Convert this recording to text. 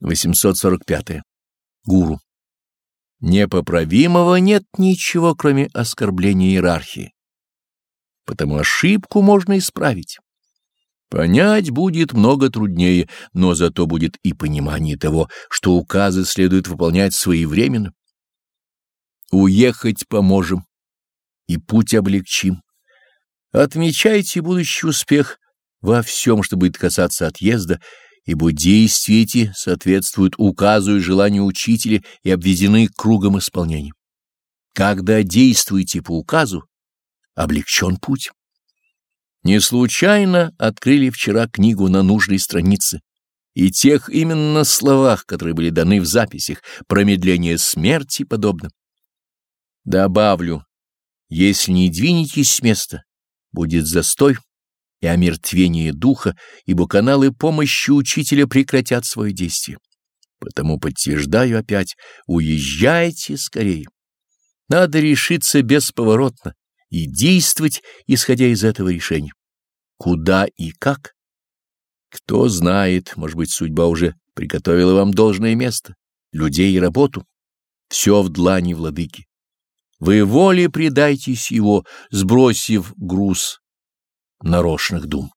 845. Гуру. Непоправимого нет ничего, кроме оскорбления иерархии. Потому ошибку можно исправить. Понять будет много труднее, но зато будет и понимание того, что указы следует выполнять своевременно. Уехать поможем и путь облегчим. Отмечайте будущий успех во всем, что будет касаться отъезда, ибо действия эти соответствуют указу и желанию учителя и обведены кругом исполнения. Когда действуете по указу, облегчен путь. Не случайно открыли вчера книгу на нужной странице, и тех именно словах, которые были даны в записях, промедление смерти подобно. Добавлю, если не двинетесь с места, будет застой и омертвение духа, ибо каналы помощи учителя прекратят свое действие. Потому подтверждаю опять, уезжайте скорее. Надо решиться бесповоротно и действовать, исходя из этого решения. Куда и как? Кто знает, может быть, судьба уже приготовила вам должное место, людей и работу. Все в длани владыки. Вы воле предайтесь его, сбросив груз нарочных дум.